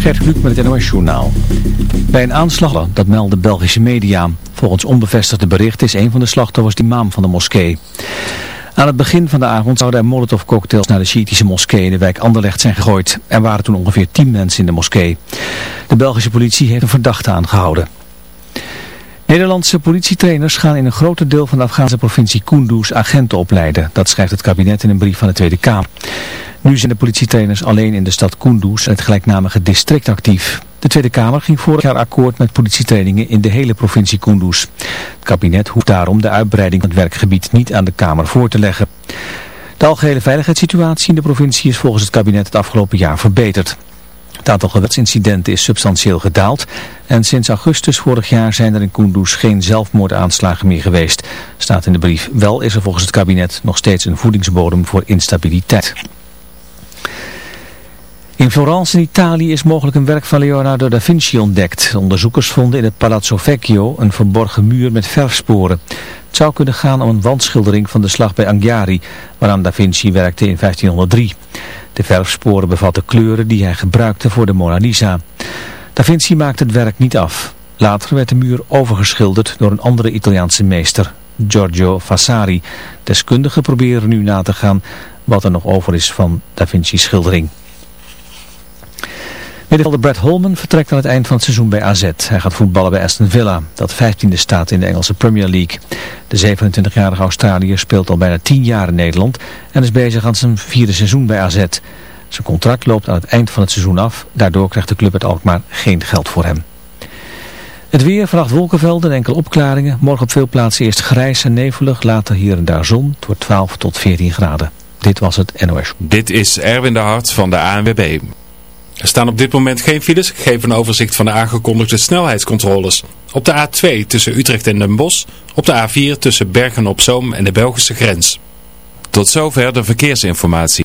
Gert Kluk met het NOS Journaal. Bij een aanslag, dat melden Belgische media. Volgens onbevestigde berichten is een van de slachtoffers de imam van de moskee. Aan het begin van de avond zouden er molotovcocktails naar de Shiïtische moskee in de wijk Anderlecht zijn gegooid. Er waren toen ongeveer tien mensen in de moskee. De Belgische politie heeft een verdachte aangehouden. Nederlandse politietrainers gaan in een groot deel van de Afghaanse provincie Kunduz agenten opleiden. Dat schrijft het kabinet in een brief van de Tweede Kamer. Nu zijn de politietrainers alleen in de stad Kunduz, het gelijknamige district, actief. De Tweede Kamer ging vorig jaar akkoord met politietrainingen in de hele provincie Kunduz. Het kabinet hoeft daarom de uitbreiding van het werkgebied niet aan de Kamer voor te leggen. De algehele veiligheidssituatie in de provincie is volgens het kabinet het afgelopen jaar verbeterd. Het aantal geweldsincidenten is substantieel gedaald en sinds augustus vorig jaar zijn er in Kunduz geen zelfmoordaanslagen meer geweest. Staat in de brief. Wel is er volgens het kabinet nog steeds een voedingsbodem voor instabiliteit. In Florence in Italië is mogelijk een werk van Leonardo da Vinci ontdekt. Onderzoekers vonden in het Palazzo Vecchio een verborgen muur met verfsporen. Het zou kunnen gaan om een wandschildering van de slag bij Anghiari, waaraan da Vinci werkte in 1503. De verfsporen bevatten kleuren die hij gebruikte voor de Mona Lisa. Da Vinci maakte het werk niet af. Later werd de muur overgeschilderd door een andere Italiaanse meester, Giorgio Vasari. Deskundigen proberen nu na te gaan wat er nog over is van Da Vinci's schildering. Middenvelder Brad Holman vertrekt aan het eind van het seizoen bij AZ. Hij gaat voetballen bij Aston Villa, dat 15e staat in de Engelse Premier League. De 27-jarige Australiër speelt al bijna 10 jaar in Nederland en is bezig aan zijn vierde seizoen bij AZ. Zijn contract loopt aan het eind van het seizoen af, daardoor krijgt de club uit Alkmaar geen geld voor hem. Het weer, vannacht wolkenvelden en enkele opklaringen. Morgen op veel plaatsen eerst grijs en nevelig, later hier en daar zon. Het wordt 12 tot 14 graden. Dit was het NOS. Dit is Erwin de Hart van de ANWB. Er staan op dit moment geen files. Ik geef een overzicht van de aangekondigde snelheidscontroles. Op de A2 tussen Utrecht en Den Bosch. Op de A4 tussen Bergen op Zoom en de Belgische grens. Tot zover de verkeersinformatie.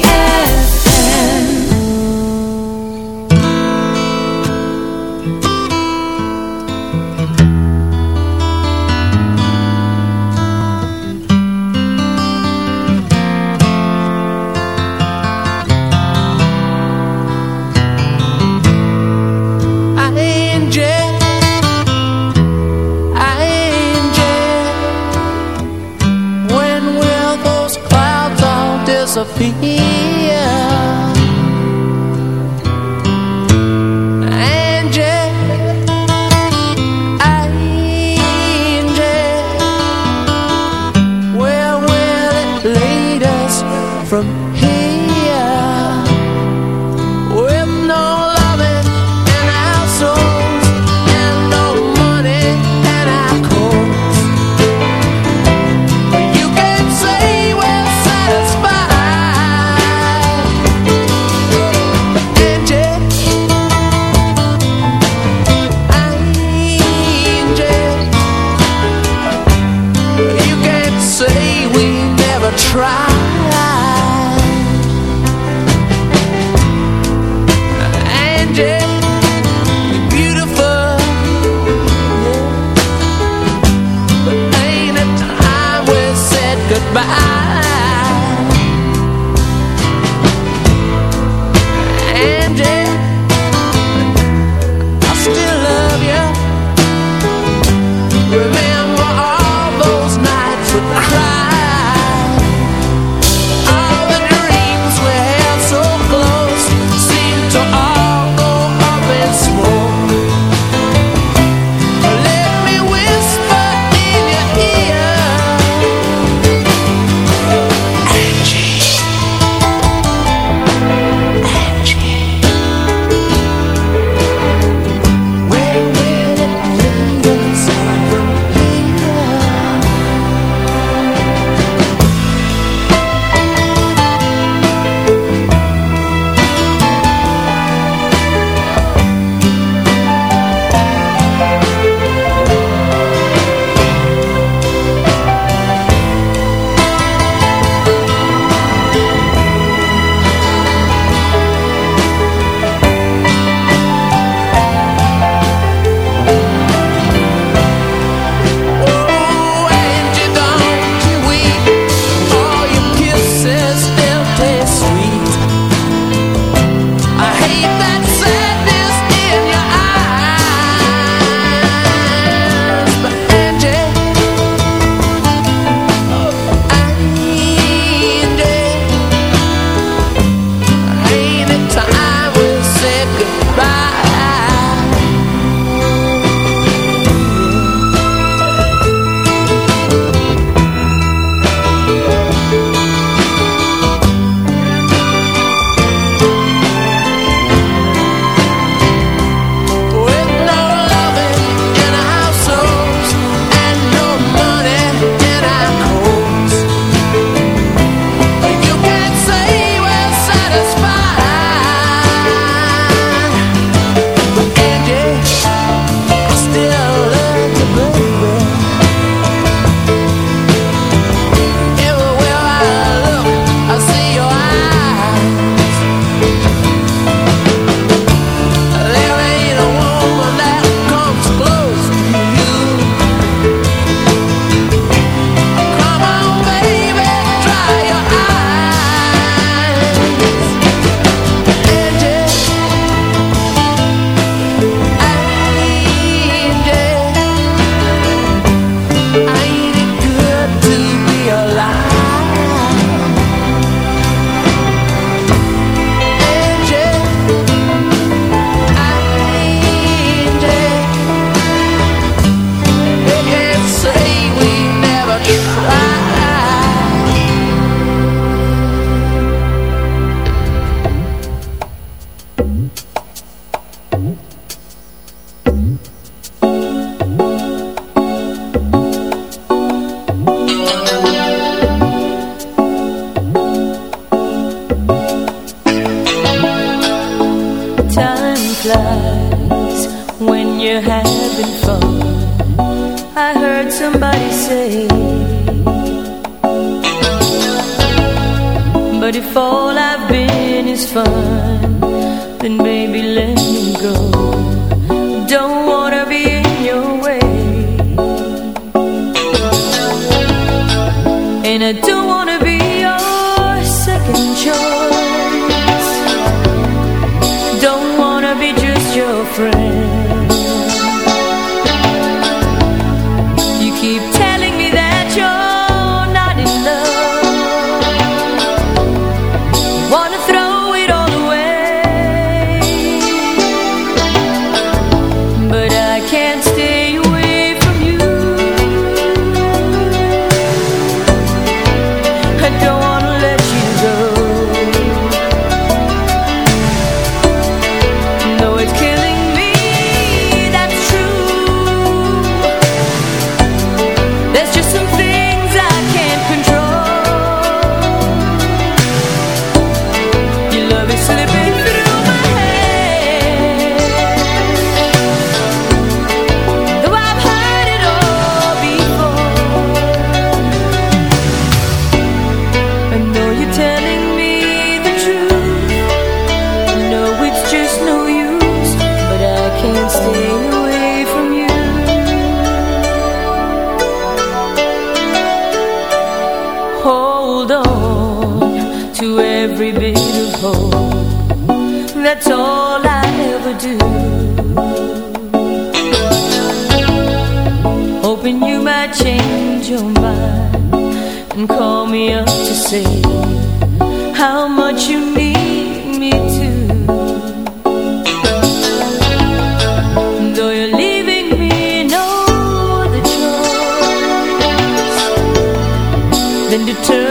then determined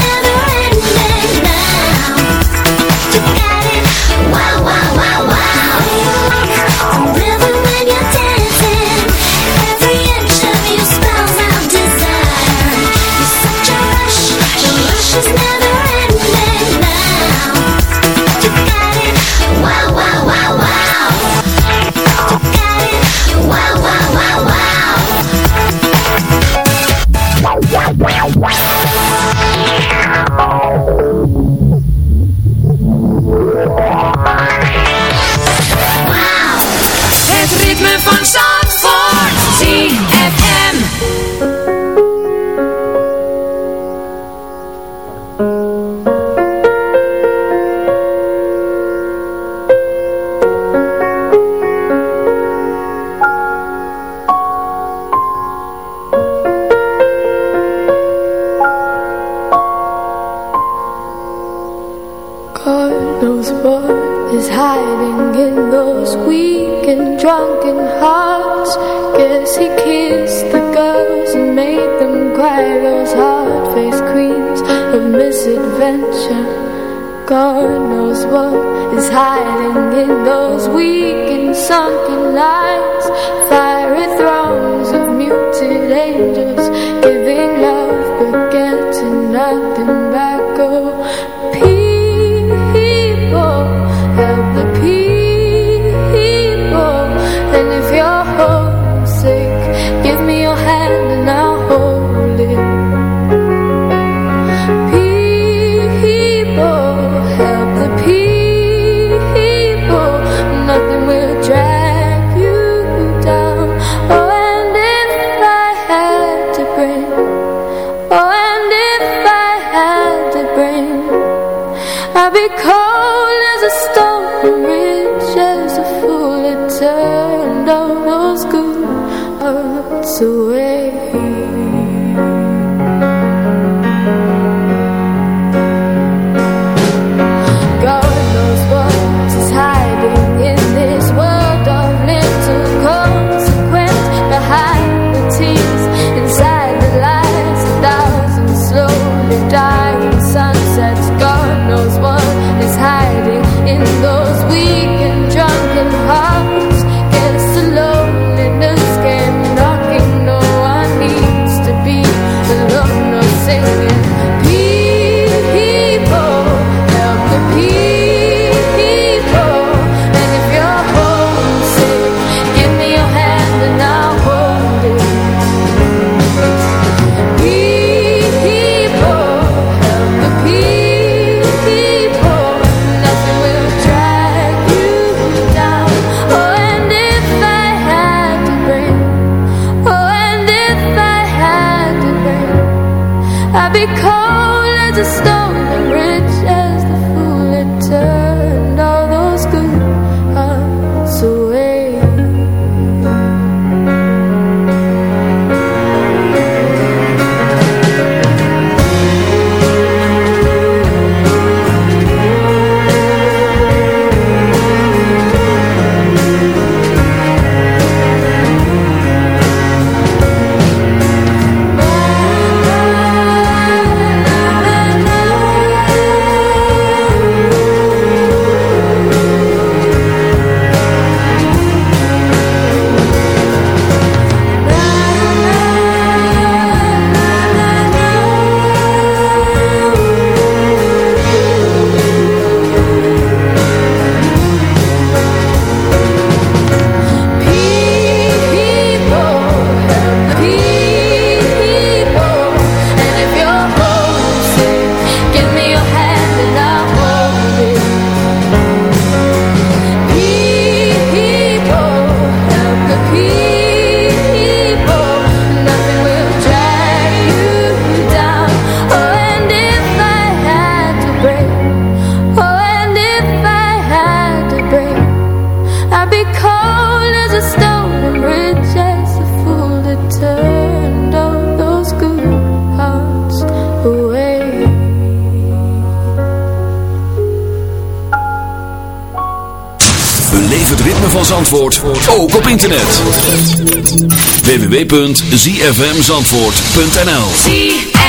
Never. www.zfmzandvoort.nl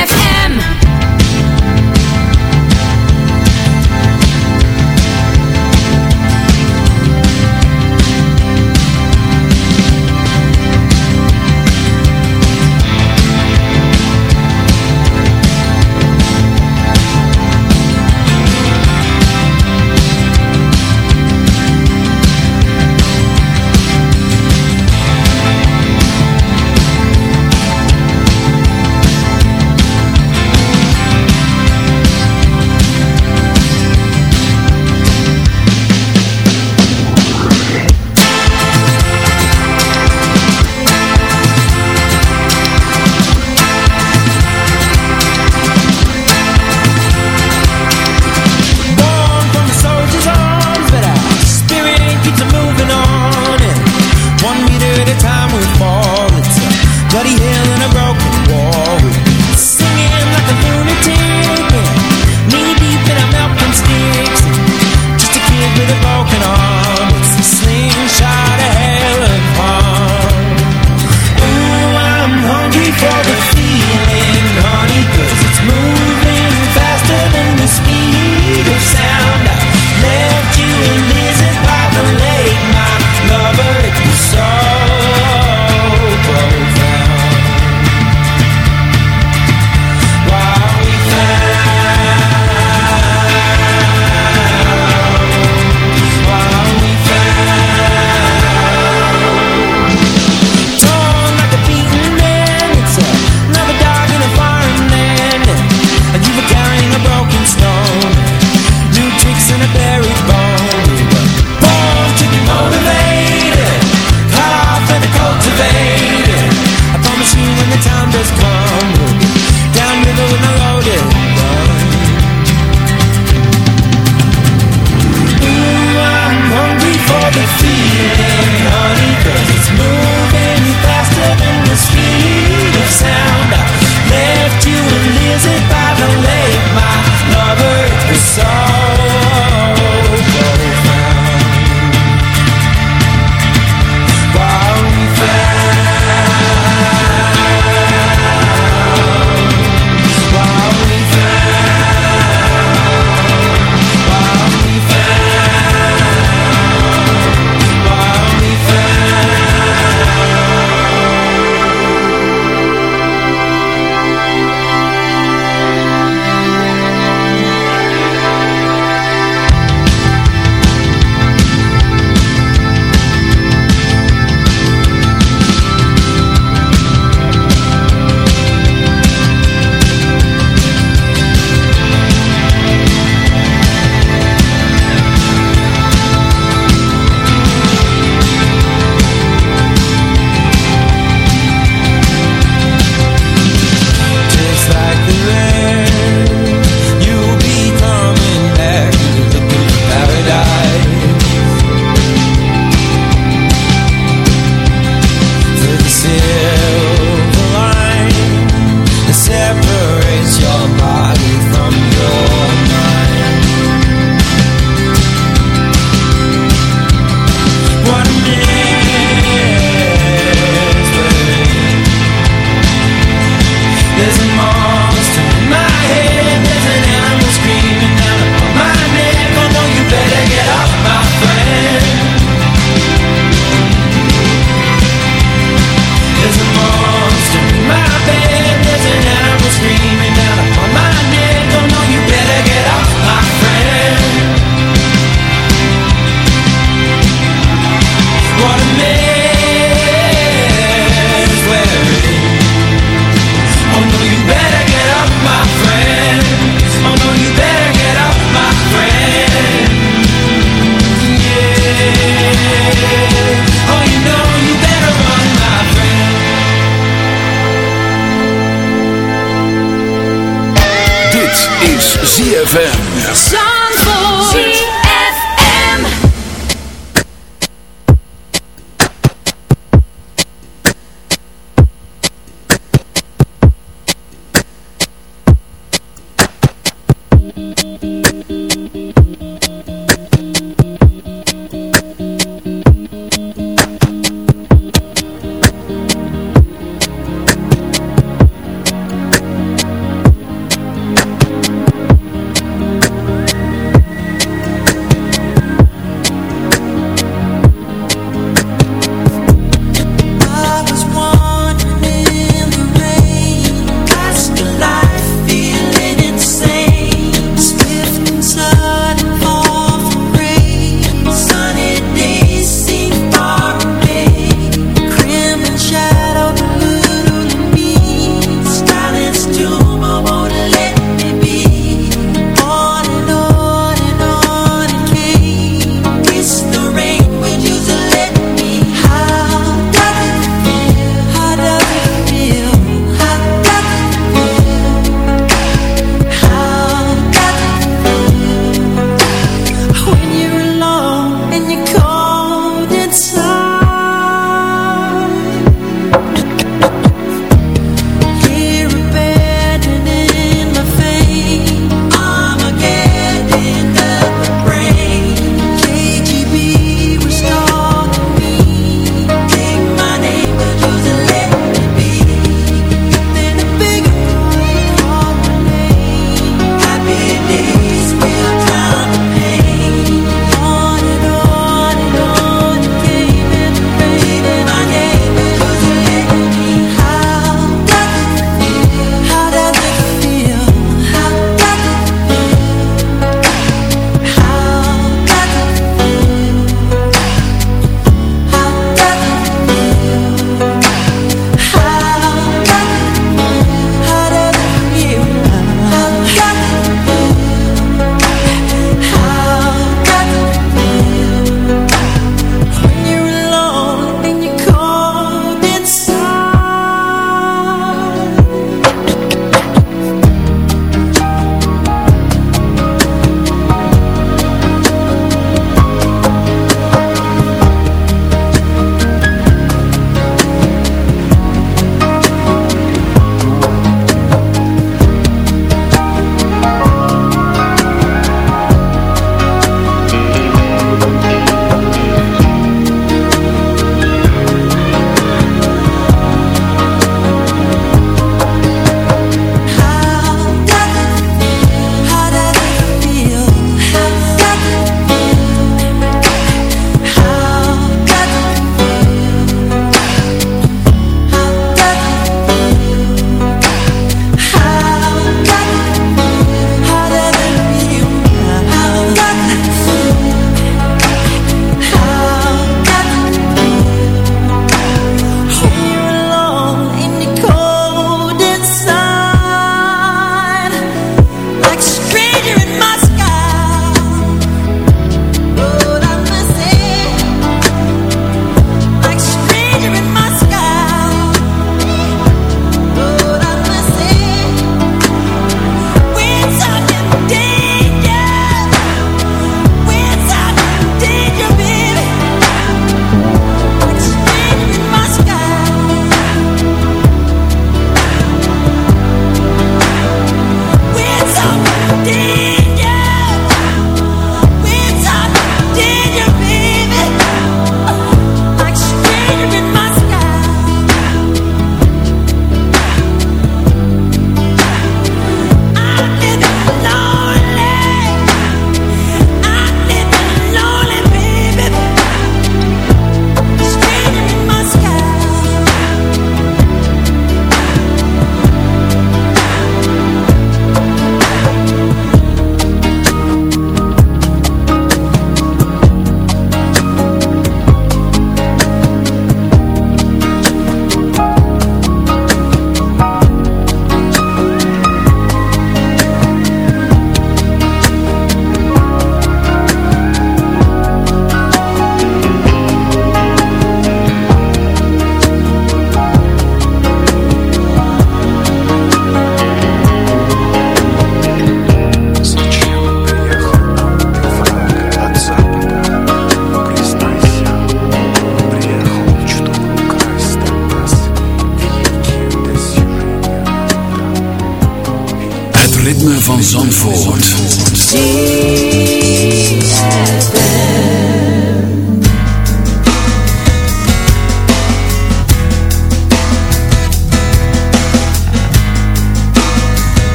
ZFM.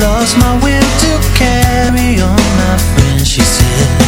lost my will to carry on, my friend, she said.